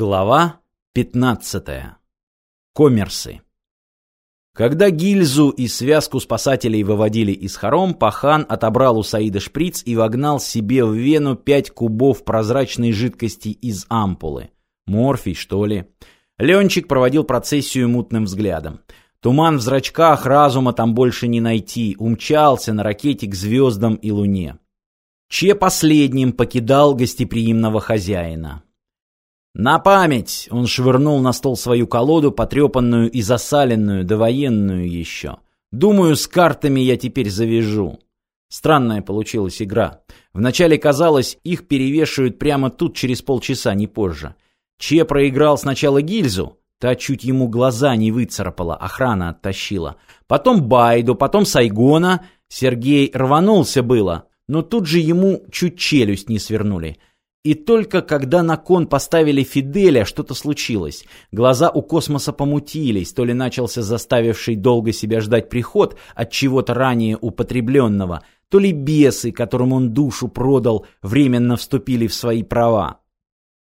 Глава 15. Коммерсы. Когда гильзу и связку спасателей выводили из хором, Пахан отобрал у Саида шприц и вогнал себе в вену пять кубов прозрачной жидкости из ампулы. Морфий, что ли? Ленчик проводил процессию мутным взглядом. Туман в зрачках, разума там больше не найти, умчался на ракете к звездам и луне. Че последним покидал гостеприимного хозяина. «На память!» — он швырнул на стол свою колоду, потрепанную и засаленную, довоенную еще. «Думаю, с картами я теперь завяжу». Странная получилась игра. Вначале казалось, их перевешивают прямо тут через полчаса, не позже. Че проиграл сначала гильзу, та чуть ему глаза не выцарапала, охрана оттащила. Потом Байду, потом Сайгона. Сергей рванулся было, но тут же ему чуть челюсть не свернули. И только когда на кон поставили Фиделя, что-то случилось. Глаза у космоса помутились, то ли начался заставивший долго себя ждать приход от чего-то ранее употребленного, то ли бесы, которым он душу продал, временно вступили в свои права.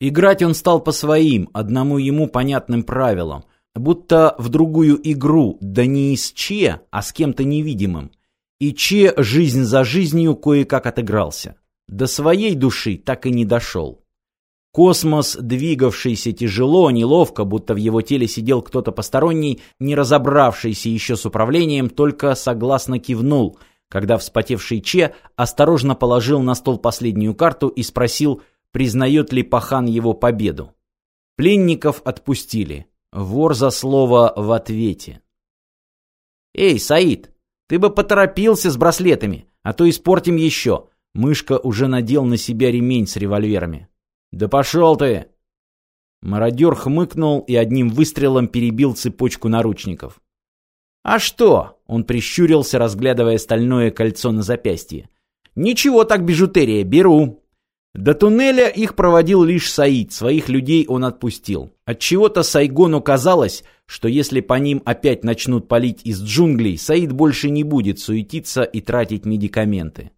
Играть он стал по своим, одному ему понятным правилам, будто в другую игру, да не с Че, а с кем-то невидимым. И Че жизнь за жизнью кое-как отыгрался. До своей души так и не дошел. Космос, двигавшийся тяжело, неловко, будто в его теле сидел кто-то посторонний, не разобравшийся еще с управлением, только согласно кивнул, когда вспотевший Че осторожно положил на стол последнюю карту и спросил, признает ли Пахан его победу. Пленников отпустили. Вор за слово в ответе. «Эй, Саид, ты бы поторопился с браслетами, а то испортим еще», Мышка уже надел на себя ремень с револьверами. «Да пошел ты!» Мародер хмыкнул и одним выстрелом перебил цепочку наручников. «А что?» — он прищурился, разглядывая стальное кольцо на запястье. «Ничего так бижутерия, беру!» До туннеля их проводил лишь Саид, своих людей он отпустил. Отчего-то Сайгону казалось, что если по ним опять начнут палить из джунглей, Саид больше не будет суетиться и тратить медикаменты.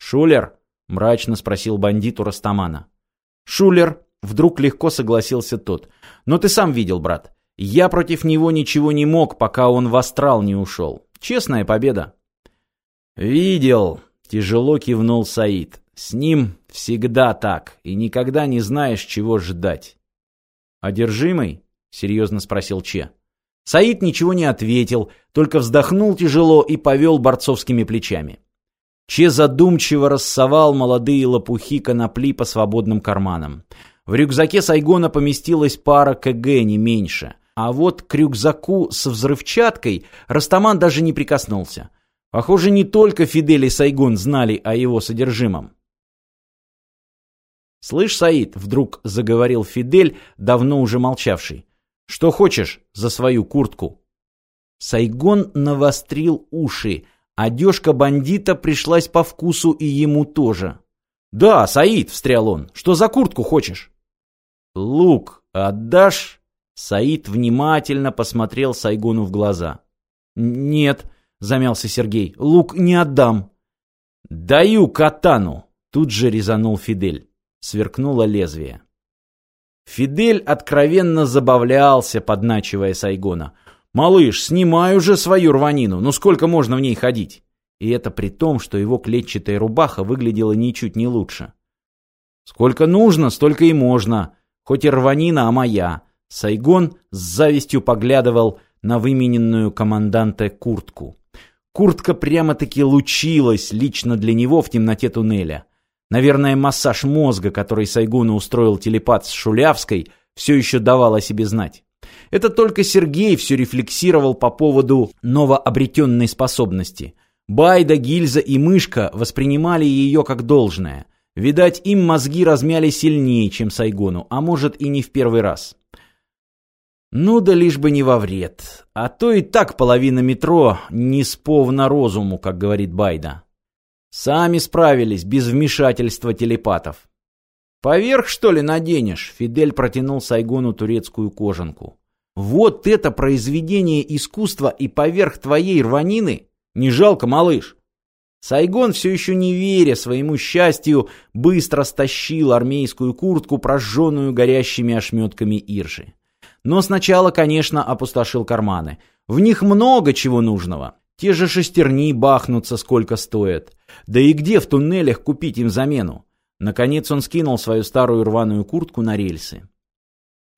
«Шулер?» — мрачно спросил бандит у Растамана. «Шулер!» — вдруг легко согласился тот. «Но ты сам видел, брат. Я против него ничего не мог, пока он в астрал не ушел. Честная победа». «Видел!» — тяжело кивнул Саид. «С ним всегда так, и никогда не знаешь, чего ждать». «Одержимый?» — серьезно спросил Че. Саид ничего не ответил, только вздохнул тяжело и повел борцовскими плечами. Че задумчиво рассовал молодые лопухи конопли по свободным карманам. В рюкзаке Сайгона поместилась пара КГ, не меньше. А вот к рюкзаку с взрывчаткой Растаман даже не прикоснулся. Похоже, не только Фидель и Сайгон знали о его содержимом. «Слышь, Саид», — вдруг заговорил Фидель, давно уже молчавший, — «что хочешь за свою куртку?» Сайгон навострил уши, Одежка бандита пришлась по вкусу и ему тоже. «Да, Саид», — встрял он, — «что за куртку хочешь?» «Лук отдашь?» Саид внимательно посмотрел Сайгону в глаза. «Нет», — замялся Сергей, — «лук не отдам». «Даю катану!» — тут же резанул Фидель. Сверкнуло лезвие. Фидель откровенно забавлялся, подначивая Сайгона. «Малыш, снимай уже свою рванину, ну сколько можно в ней ходить?» И это при том, что его клетчатая рубаха выглядела ничуть не лучше. «Сколько нужно, столько и можно. Хоть и рванина, а моя». Сайгон с завистью поглядывал на вымененную команданта куртку. Куртка прямо-таки лучилась лично для него в темноте туннеля. Наверное, массаж мозга, который Сайгуну устроил телепат с Шулявской, все еще давал о себе знать. Это только Сергей все рефлексировал по поводу новообретенной способности. Байда, Гильза и Мышка воспринимали ее как должное. Видать, им мозги размяли сильнее, чем Сайгону, а может и не в первый раз. Ну да лишь бы не во вред. А то и так половина метро не сповна розуму, как говорит Байда. Сами справились без вмешательства телепатов. «Поверх, что ли, наденешь?» Фидель протянул Сайгону турецкую кожанку. Вот это произведение искусства и поверх твоей рванины? Не жалко, малыш? Сайгон, все еще не веря своему счастью, быстро стащил армейскую куртку, прожженную горящими ошметками иржи. Но сначала, конечно, опустошил карманы. В них много чего нужного. Те же шестерни бахнутся сколько стоят. Да и где в туннелях купить им замену? Наконец он скинул свою старую рваную куртку на рельсы.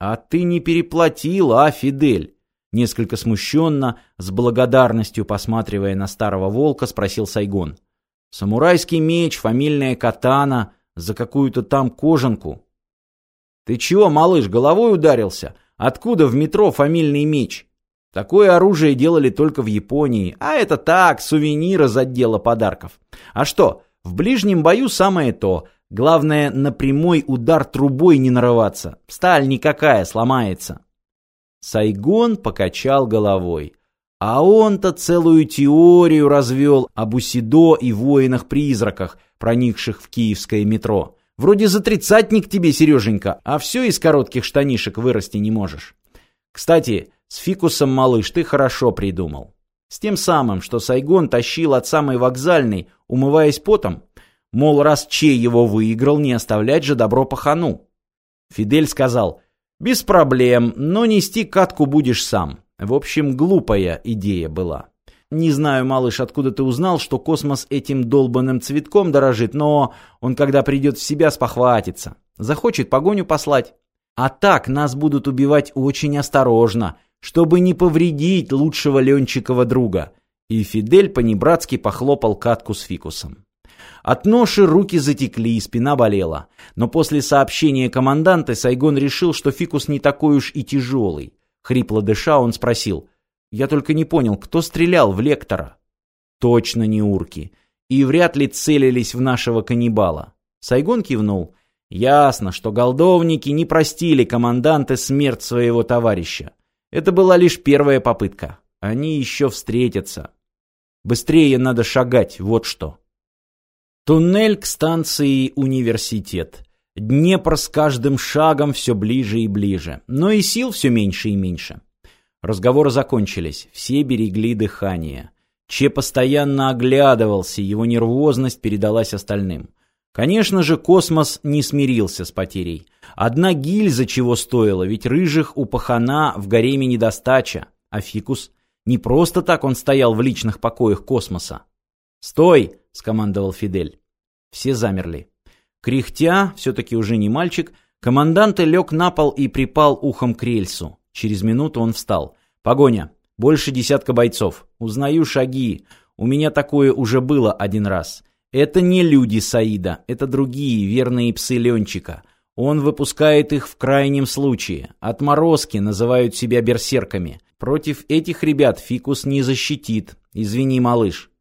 «А ты не переплатил, а, Фидель?» Несколько смущенно, с благодарностью посматривая на старого волка, спросил Сайгон. «Самурайский меч, фамильная катана, за какую-то там кожанку». «Ты чего, малыш, головой ударился? Откуда в метро фамильный меч?» Такое оружие делали только в Японии, а это так, сувенир из отдела подарков. А что, в ближнем бою самое то. Главное, на прямой удар трубой не нарываться. Сталь никакая, сломается. Сайгон покачал головой. А он-то целую теорию развел об Усидо и воинах-призраках, проникших в киевское метро. Вроде за тридцатник тебе, Сереженька, а все из коротких штанишек вырасти не можешь. Кстати, с фикусом, малыш, ты хорошо придумал. С тем самым, что Сайгон тащил от самой вокзальной, умываясь потом. Мол, раз Че его выиграл, не оставлять же добро пахану. Фидель сказал, без проблем, но нести катку будешь сам. В общем, глупая идея была. Не знаю, малыш, откуда ты узнал, что космос этим долбанным цветком дорожит, но он, когда придет в себя, спохватится. Захочет погоню послать. А так нас будут убивать очень осторожно, чтобы не повредить лучшего Ленчикова друга. И Фидель понебратски похлопал катку с фикусом. От ноши руки затекли, спина болела. Но после сообщения команданта Сайгон решил, что фикус не такой уж и тяжелый. Хрипло дыша, он спросил. «Я только не понял, кто стрелял в лектора?» «Точно не урки. И вряд ли целились в нашего каннибала». Сайгон кивнул. «Ясно, что голдовники не простили команданта смерть своего товарища. Это была лишь первая попытка. Они еще встретятся. Быстрее надо шагать, вот что. Туннель к станции «Университет». Днепр с каждым шагом все ближе и ближе, но и сил все меньше и меньше. Разговоры закончились, все берегли дыхание. Че постоянно оглядывался, его нервозность передалась остальным. Конечно же, космос не смирился с потерей. Одна гильза чего стоила, ведь рыжих у пахана в гареме недостача. А фикус? Не просто так он стоял в личных покоях космоса. «Стой!» — скомандовал Фидель. Все замерли. Кряхтя, все-таки уже не мальчик, командант лег на пол и припал ухом к рельсу. Через минуту он встал. «Погоня! Больше десятка бойцов. Узнаю шаги. У меня такое уже было один раз. Это не люди Саида, это другие верные псы Ленчика. Он выпускает их в крайнем случае. Отморозки называют себя берсерками. Против этих ребят фикус не защитит. Извини, малыш.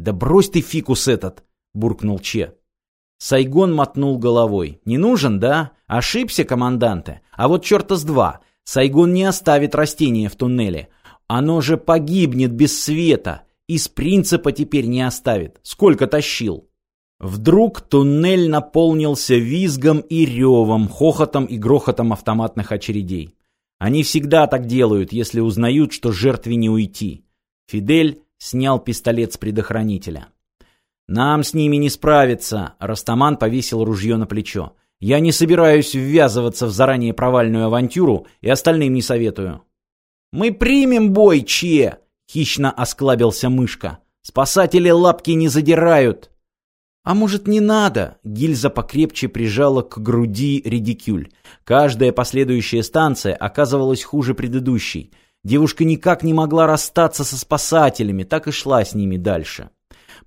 Да брось ты фикус этот, буркнул Че. Сайгон мотнул головой. Не нужен, да? Ошибся, команданте. А вот черта с два. Сайгон не оставит растения в туннеле. Оно же погибнет без света. Из принципа теперь не оставит. Сколько тащил. Вдруг туннель наполнился визгом и ревом, хохотом и грохотом автоматных очередей. Они всегда так делают, если узнают, что жертве не уйти. Фидель снял пистолет с предохранителя. «Нам с ними не справиться», — Растаман повесил ружье на плечо. «Я не собираюсь ввязываться в заранее провальную авантюру и остальным не советую». «Мы примем бой, Че!» Хищно осклабился мышка. «Спасатели лапки не задирают!» «А может, не надо?» Гильза покрепче прижала к груди редикюль. Каждая последующая станция оказывалась хуже предыдущей. Девушка никак не могла расстаться со спасателями, так и шла с ними дальше.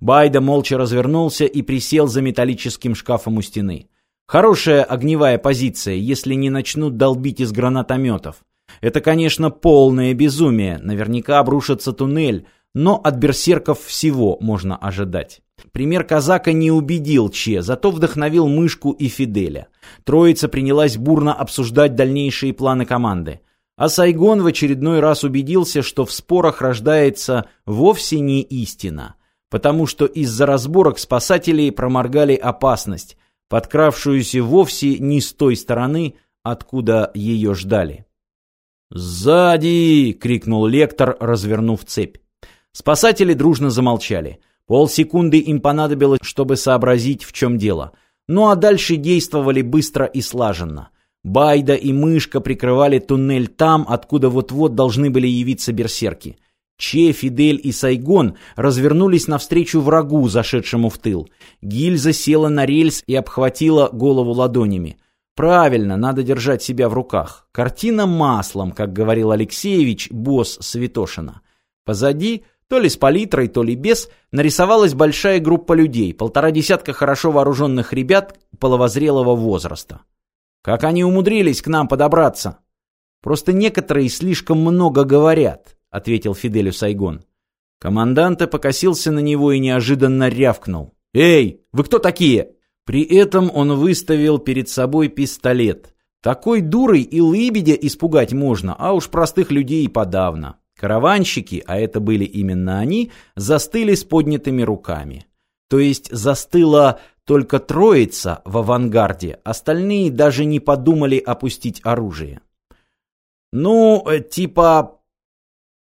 Байда молча развернулся и присел за металлическим шкафом у стены. Хорошая огневая позиция, если не начнут долбить из гранатометов. Это, конечно, полное безумие, наверняка обрушится туннель, но от берсерков всего можно ожидать. Пример казака не убедил Че, зато вдохновил Мышку и Фиделя. Троица принялась бурно обсуждать дальнейшие планы команды. А Сайгон в очередной раз убедился, что в спорах рождается вовсе не истина, потому что из-за разборок спасателей проморгали опасность, подкравшуюся вовсе не с той стороны, откуда ее ждали. «Сзади!» — крикнул лектор, развернув цепь. Спасатели дружно замолчали. Полсекунды им понадобилось, чтобы сообразить, в чем дело. Ну а дальше действовали быстро и слаженно. Байда и Мышка прикрывали туннель там, откуда вот-вот должны были явиться берсерки. Че, Фидель и Сайгон развернулись навстречу врагу, зашедшему в тыл. Гильза села на рельс и обхватила голову ладонями. Правильно, надо держать себя в руках. Картина маслом, как говорил Алексеевич, босс Святошина. Позади, то ли с палитрой, то ли без, нарисовалась большая группа людей, полтора десятка хорошо вооруженных ребят половозрелого возраста. Как они умудрились к нам подобраться? Просто некоторые слишком много говорят, ответил Фиделю Сайгон. Командант покосился на него и неожиданно рявкнул. «Эй, вы кто такие?» При этом он выставил перед собой пистолет. Такой дурой и лыбедя испугать можно, а уж простых людей и подавно. Караванщики, а это были именно они, застыли с поднятыми руками. То есть застыла только троица в авангарде, остальные даже не подумали опустить оружие. «Ну, э, типа...»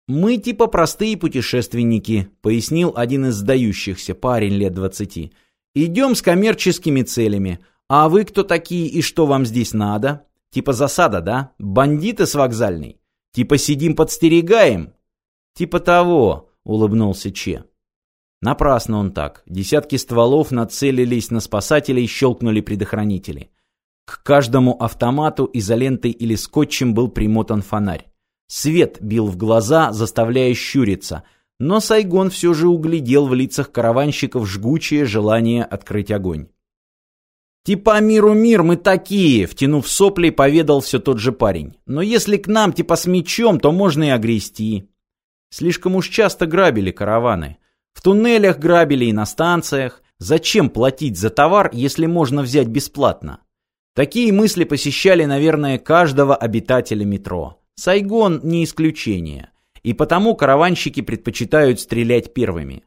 «Мы типа простые путешественники», — пояснил один из сдающихся, парень лет двадцати. «Идем с коммерческими целями. А вы кто такие и что вам здесь надо? Типа засада, да? Бандиты с вокзальной? Типа сидим подстерегаем?» «Типа того», — улыбнулся Че. Напрасно он так. Десятки стволов нацелились на спасателей, щелкнули предохранители. К каждому автомату изолентой или скотчем был примотан фонарь. Свет бил в глаза, заставляя щуриться, но Сайгон все же углядел в лицах караванщиков жгучее желание открыть огонь. «Типа миру мир, мы такие!» — втянув сопли, поведал все тот же парень. «Но если к нам типа с мечом, то можно и огрести». Слишком уж часто грабили караваны. В туннелях грабили и на станциях. Зачем платить за товар, если можно взять бесплатно? Такие мысли посещали, наверное, каждого обитателя метро. Сайгон не исключение. И потому караванщики предпочитают стрелять первыми.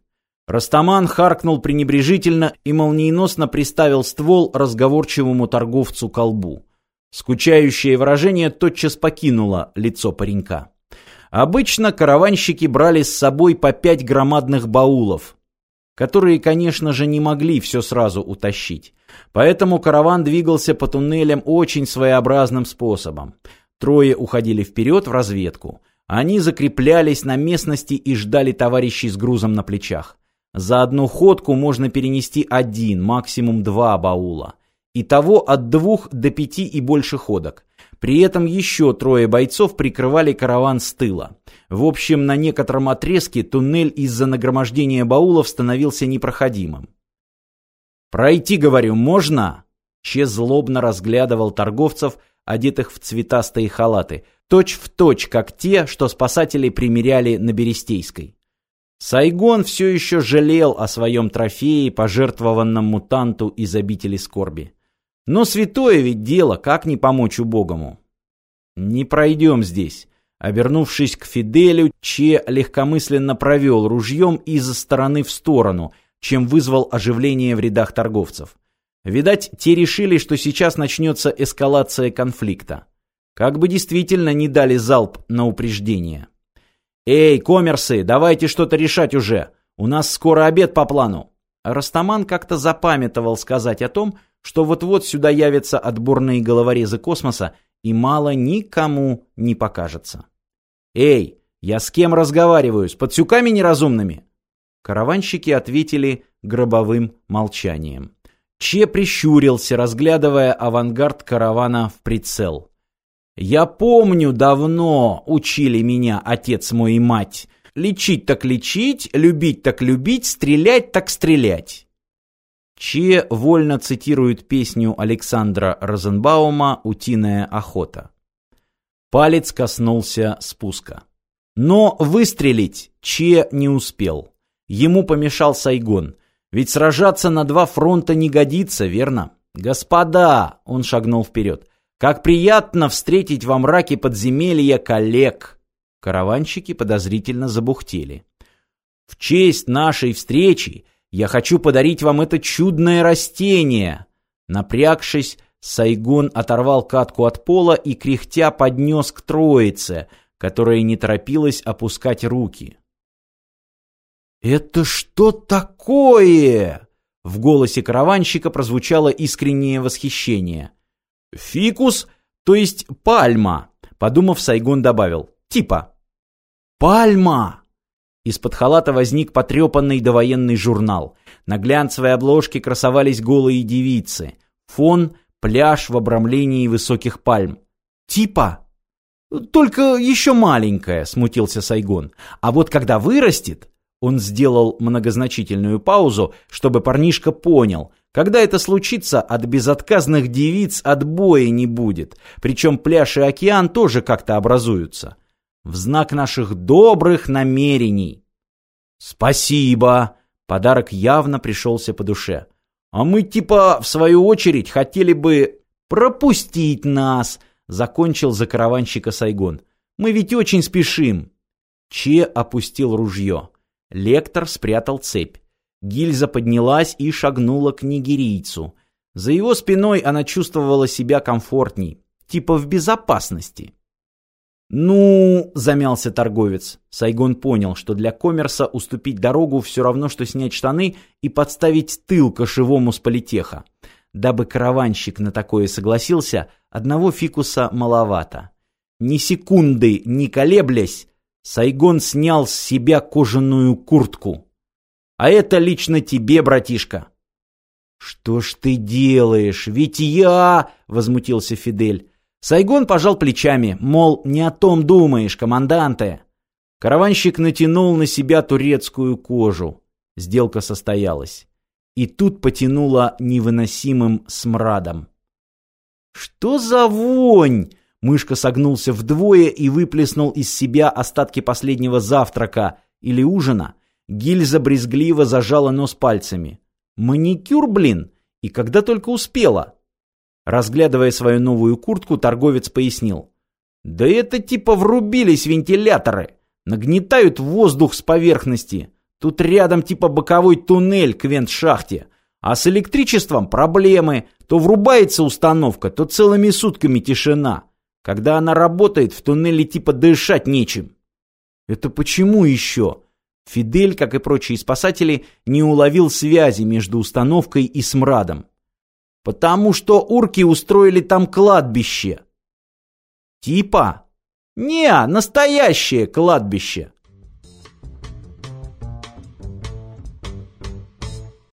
Растаман харкнул пренебрежительно и молниеносно приставил ствол разговорчивому торговцу колбу. Скучающее выражение тотчас покинуло лицо паренька. Обычно караванщики брали с собой по пять громадных баулов, которые, конечно же, не могли все сразу утащить. Поэтому караван двигался по туннелям очень своеобразным способом. Трое уходили вперед в разведку. Они закреплялись на местности и ждали товарищей с грузом на плечах. За одну ходку можно перенести один, максимум два баула. Итого от двух до пяти и больше ходок. При этом еще трое бойцов прикрывали караван с тыла. В общем, на некотором отрезке туннель из-за нагромождения баулов становился непроходимым. «Пройти, говорю, можно?» Че злобно разглядывал торговцев, одетых в цветастые халаты, точь в точь, как те, что спасатели примеряли на Берестейской. Сайгон все еще жалел о своем трофее, пожертвованном мутанту из обители скорби. Но святое ведь дело, как не помочь убогому? Не пройдем здесь. Обернувшись к Фиделю, Че легкомысленно провел ружьем из стороны в сторону, чем вызвал оживление в рядах торговцев. Видать, те решили, что сейчас начнется эскалация конфликта. Как бы действительно не дали залп на упреждение. «Эй, коммерсы, давайте что-то решать уже! У нас скоро обед по плану!» Растаман как-то запамятовал сказать о том, что вот-вот сюда явятся отборные головорезы космоса, и мало никому не покажется. «Эй, я с кем разговариваю? С подсюками неразумными?» Караванщики ответили гробовым молчанием. Че прищурился, разглядывая авангард каравана в прицел. «Я помню, давно учили меня отец мой и мать. Лечить так лечить, любить так любить, стрелять так стрелять. Че вольно цитирует песню Александра Розенбаума «Утиная охота». Палец коснулся спуска. Но выстрелить Че не успел. Ему помешал Сайгон. Ведь сражаться на два фронта не годится, верно? «Господа!» — он шагнул вперед. «Как приятно встретить во мраке подземелья коллег!» Караванщики подозрительно забухтели. «В честь нашей встречи я хочу подарить вам это чудное растение!» Напрягшись, Сайгон оторвал катку от пола и кряхтя поднес к троице, которая не торопилась опускать руки. «Это что такое?» В голосе караванщика прозвучало искреннее восхищение. «Фикус, то есть пальма», — подумав, Сайгон добавил. «Типа». «Пальма!» Из-под халата возник потрепанный довоенный журнал. На глянцевой обложке красовались голые девицы. Фон — пляж в обрамлении высоких пальм. «Типа?» «Только еще маленькая», — смутился Сайгон. «А вот когда вырастет...» Он сделал многозначительную паузу, чтобы парнишка понял. Когда это случится, от безотказных девиц отбоя не будет. Причем пляж и океан тоже как-то образуются. В знак наших добрых намерений. «Спасибо!» Подарок явно пришелся по душе. «А мы типа, в свою очередь, хотели бы пропустить нас», закончил за караванщика Сайгон. «Мы ведь очень спешим». Че опустил ружье. Лектор спрятал цепь. Гильза поднялась и шагнула к нигерийцу. За его спиной она чувствовала себя комфортней, типа в безопасности. «Ну...» — замялся торговец. Сайгон понял, что для коммерса уступить дорогу все равно, что снять штаны и подставить тыл кошевому с политеха. Дабы караванщик на такое согласился, одного фикуса маловато. Ни секунды не колеблясь, Сайгон снял с себя кожаную куртку. «А это лично тебе, братишка!» «Что ж ты делаешь? Ведь я...» — возмутился Фидель. Сайгон пожал плечами, мол, не о том думаешь, команданте. Караванщик натянул на себя турецкую кожу. Сделка состоялась. И тут потянуло невыносимым смрадом. «Что за вонь?» Мышка согнулся вдвое и выплеснул из себя остатки последнего завтрака или ужина. Гильза брезгливо зажала нос пальцами. «Маникюр, блин! И когда только успела!» Разглядывая свою новую куртку, торговец пояснил. «Да это типа врубились вентиляторы! Нагнетают воздух с поверхности! Тут рядом типа боковой туннель к вент-шахте!» А с электричеством проблемы. То врубается установка, то целыми сутками тишина. Когда она работает, в туннеле типа дышать нечем. Это почему еще? Фидель, как и прочие спасатели, не уловил связи между установкой и смрадом. Потому что урки устроили там кладбище. Типа? Не, настоящее кладбище.